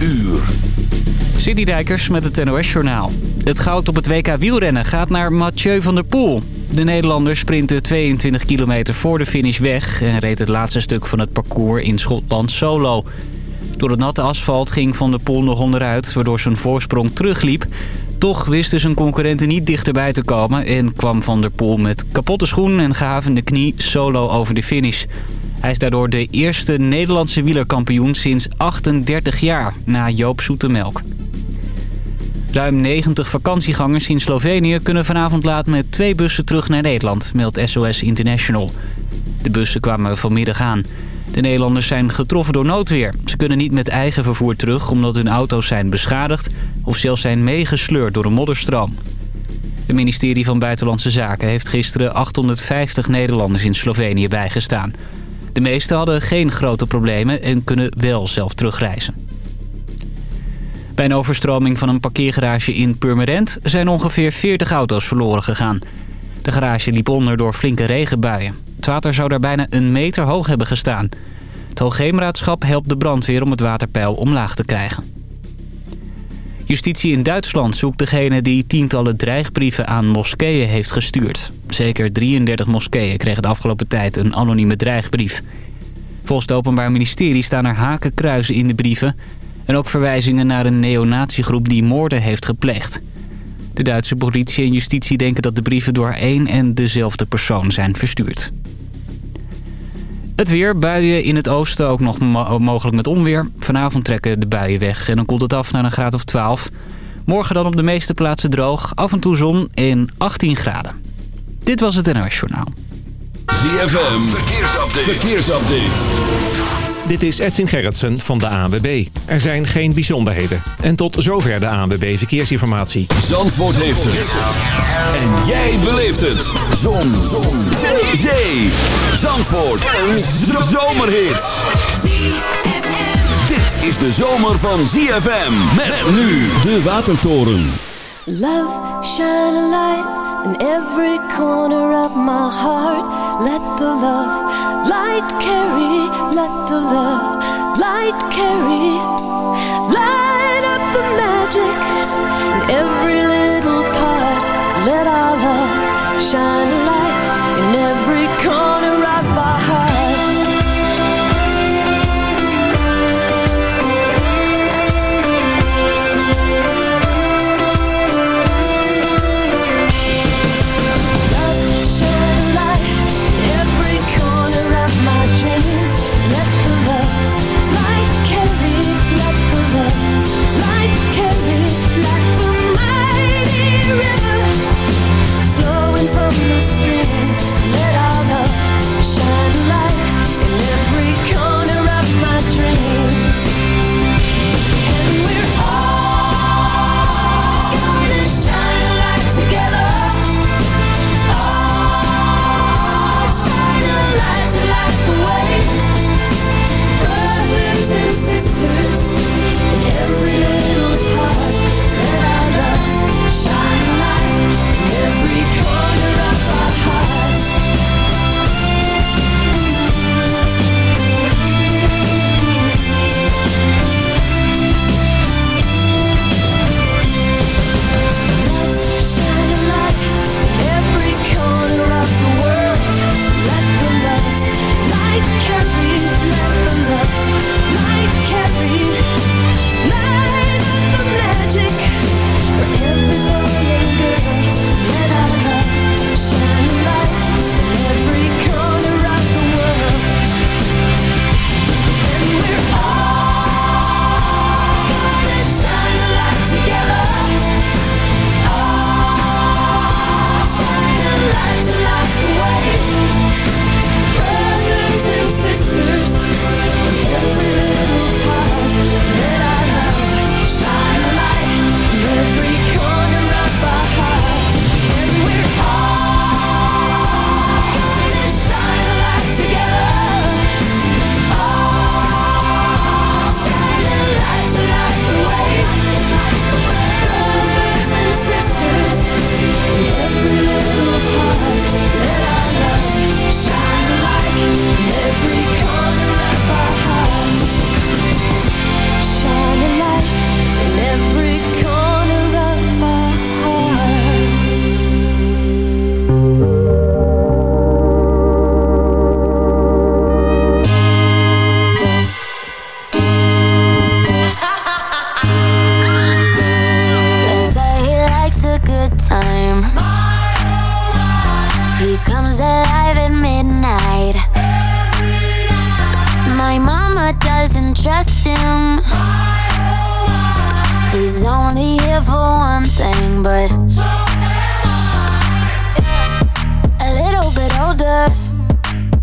uur. Dijkers met het NOS-journaal. Het goud op het WK wielrennen gaat naar Mathieu van der Poel. De Nederlander sprintte 22 kilometer voor de finish weg... en reed het laatste stuk van het parcours in Schotland solo. Door het natte asfalt ging Van der Poel nog onderuit... waardoor zijn voorsprong terugliep. Toch wisten zijn concurrenten niet dichterbij te komen... en kwam Van der Poel met kapotte schoen en gehavende knie solo over de finish... Hij is daardoor de eerste Nederlandse wielerkampioen sinds 38 jaar, na Joop Zoetemelk. Ruim 90 vakantiegangers in Slovenië kunnen vanavond laat met twee bussen terug naar Nederland, meldt SOS International. De bussen kwamen vanmiddag aan. De Nederlanders zijn getroffen door noodweer. Ze kunnen niet met eigen vervoer terug omdat hun auto's zijn beschadigd... of zelfs zijn meegesleurd door een modderstroom. Het ministerie van Buitenlandse Zaken heeft gisteren 850 Nederlanders in Slovenië bijgestaan. De meesten hadden geen grote problemen en kunnen wel zelf terugreizen. Bij een overstroming van een parkeergarage in Purmerend zijn ongeveer 40 auto's verloren gegaan. De garage liep onder door flinke regenbuien. Het water zou daar bijna een meter hoog hebben gestaan. Het Hoogheemraadschap helpt de brandweer om het waterpeil omlaag te krijgen. Justitie in Duitsland zoekt degene die tientallen dreigbrieven aan moskeeën heeft gestuurd. Zeker 33 moskeeën kregen de afgelopen tijd een anonieme dreigbrief. Volgens het Openbaar Ministerie staan er hakenkruizen in de brieven... en ook verwijzingen naar een neonatiegroep die moorden heeft gepleegd. De Duitse politie en justitie denken dat de brieven door één en dezelfde persoon zijn verstuurd. Het weer, buien in het oosten, ook nog mogelijk met onweer. Vanavond trekken de buien weg en dan koelt het af naar een graad of 12. Morgen dan op de meeste plaatsen droog, af en toe zon en 18 graden. Dit was het NOS Journaal. ZFM, verkeersupdate. verkeersupdate. Dit is Edwin Gerritsen van de ANWB. Er zijn geen bijzonderheden. En tot zover de ANWB Verkeersinformatie. Zandvoort heeft het. En jij beleeft het. Zon. Zon. Zee. Zee. Zandvoort. Een zomerhit. Dit is de zomer van ZFM. Met nu de Watertoren. Love, shine a light in every corner of my heart. Let the love light carry, let the love light carry. Light up the magic in every little part. Let our love shine a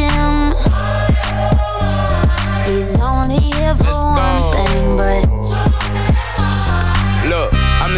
Doesn't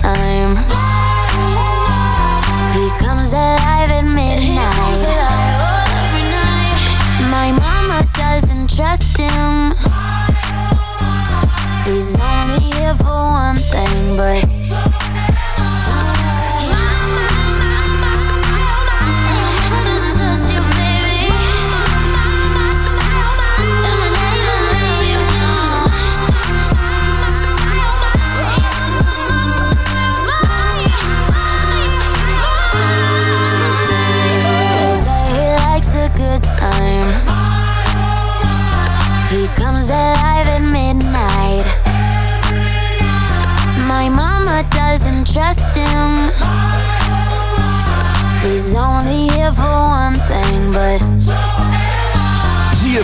Time. He comes alive at midnight. My mama doesn't trust him. He's only here for one thing, but.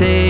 say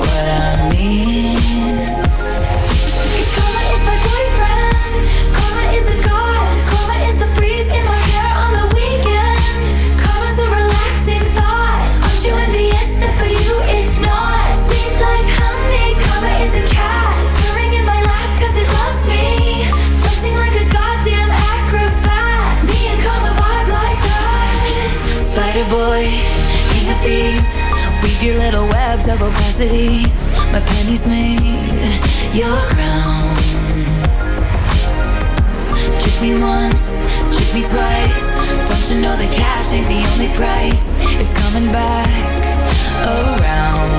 of opacity. My pennies made your crown. Trick me once, trick me twice. Don't you know that cash ain't the only price? It's coming back around.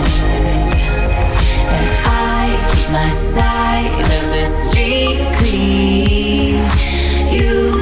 And I keep my side of the street clean. You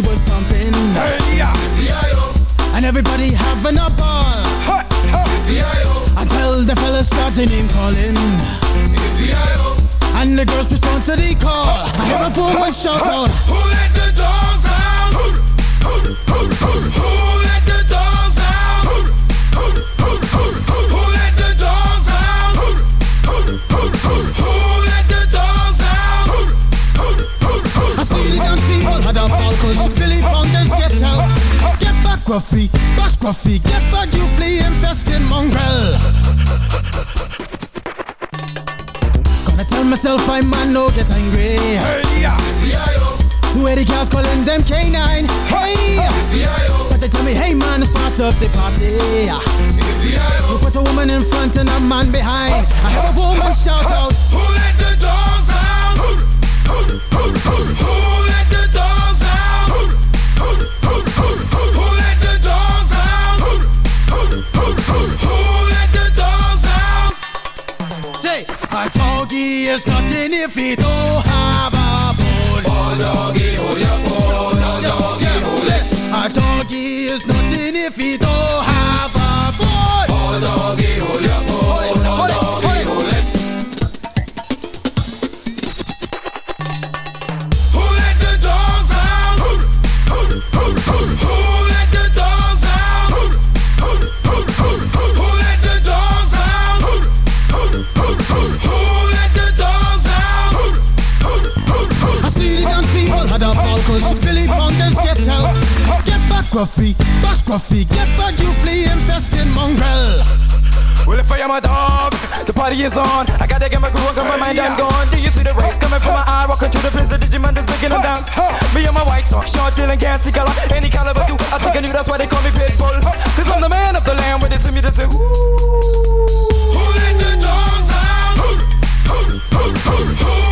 Pumping. Hey, yeah. And everybody having a ball. Ha, ha. Until the fellas start the name calling. And the girls respond to the call. I hear a woman shout out. Who let the dogs out? Who, who, who, who, who Gruffy, bash Gruffy, get back, you flea infested mongrel. Gonna tell myself I'm man no get angry. Hey, yeah. Two Eddie cars calling them K9. Hey, but they tell me, hey man, start up the party. You put a woman in front and a man behind. I have a woman shout out. Is nothing if he don't have a bone. Oh, doggy, hold your bone. Oh, doggy, hold it. A doggy is nothing if he don't have a bone. Oh, doggy, hold your Gruffy, bash Gruffy, get back, you flea infested mongrel. Well, if I am a dog, the party is on. I gotta get my groove on, got my mind, I'm gone. Do you see the rays coming from my eye? Walking through the prison, Digimon is breaking them down. Me and my white talk, short, dealing, gassy color. Any caliber, do I think I knew that's why they call me Pitbull. Cause I'm the man of the land, with it to me, a ooh. Who let the dogs out? Who, who, who, who, who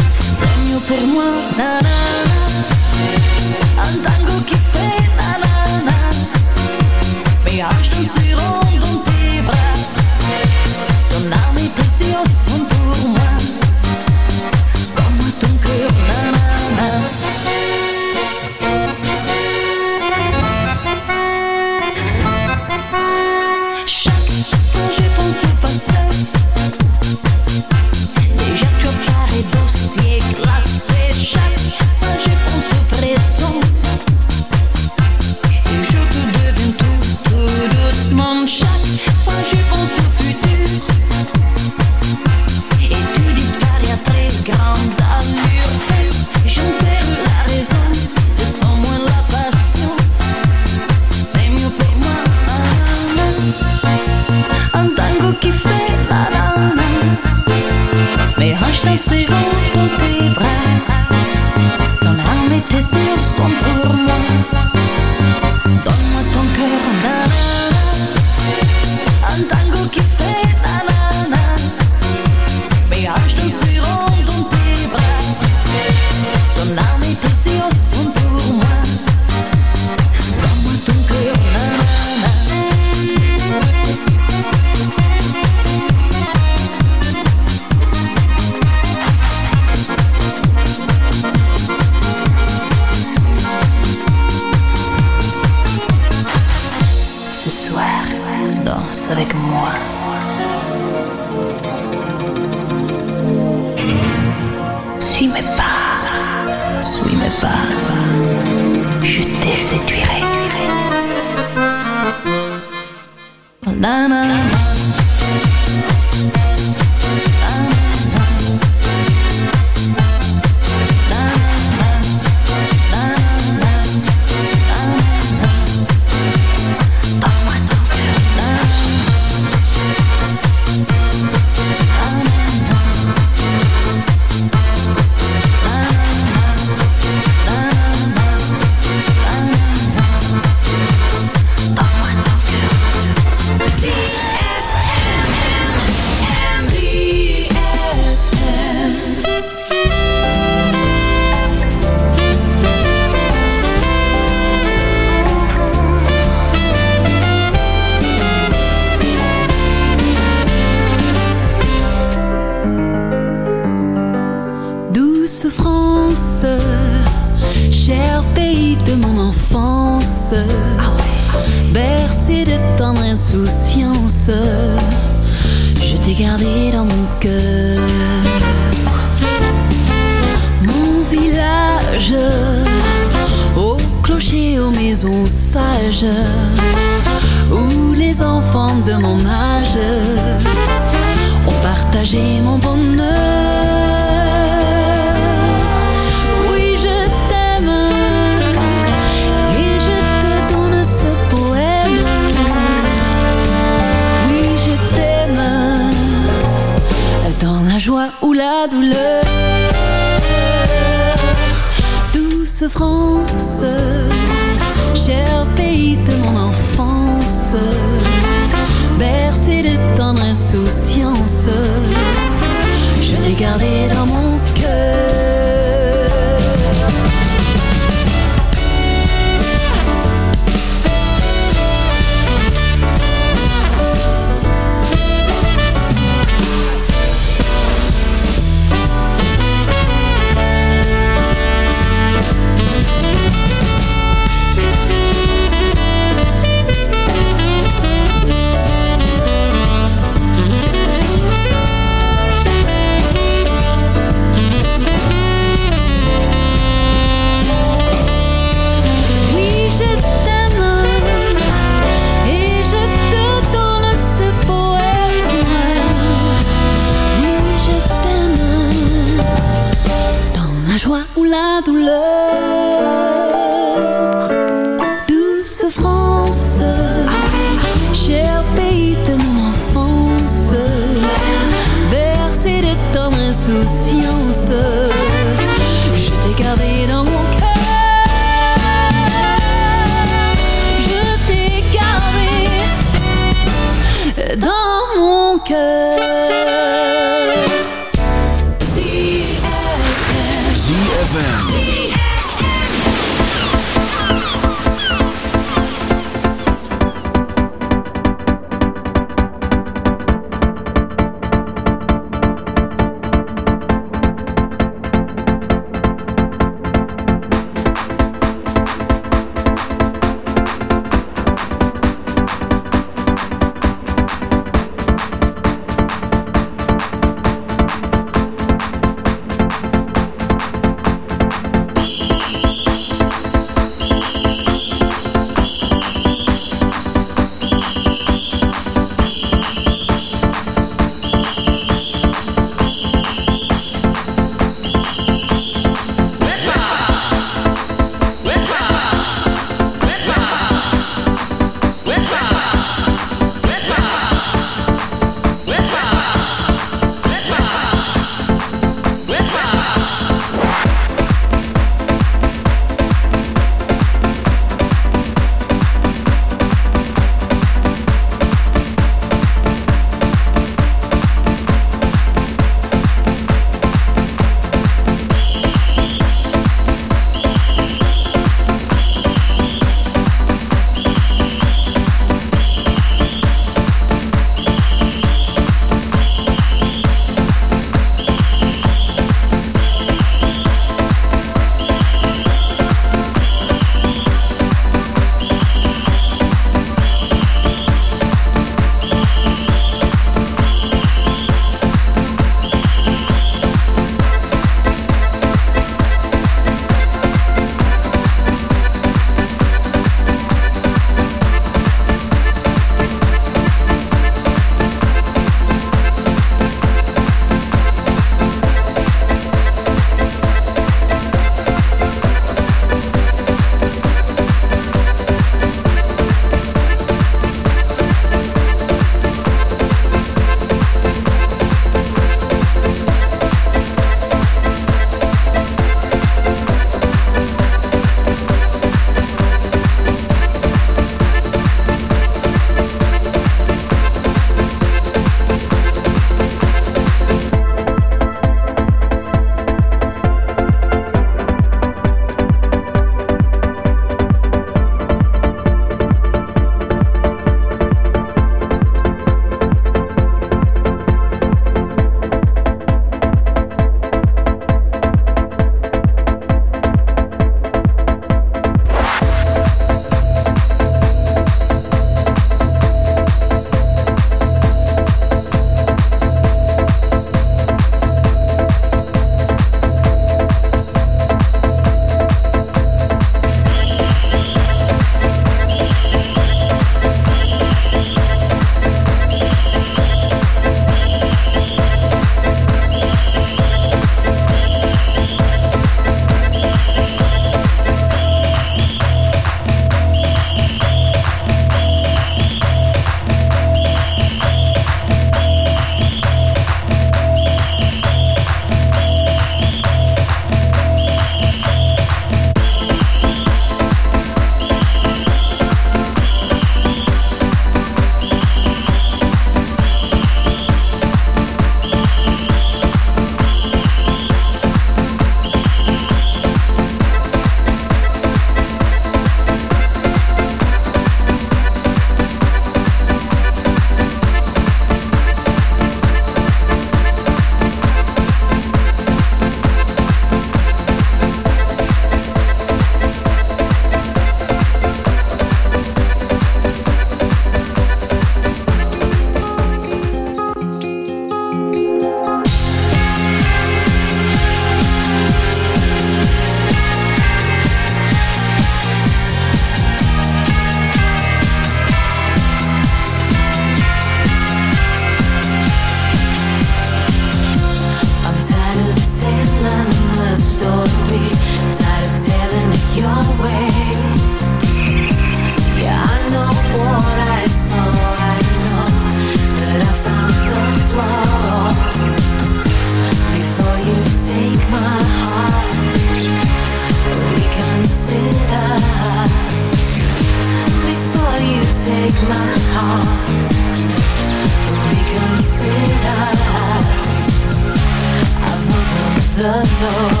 know.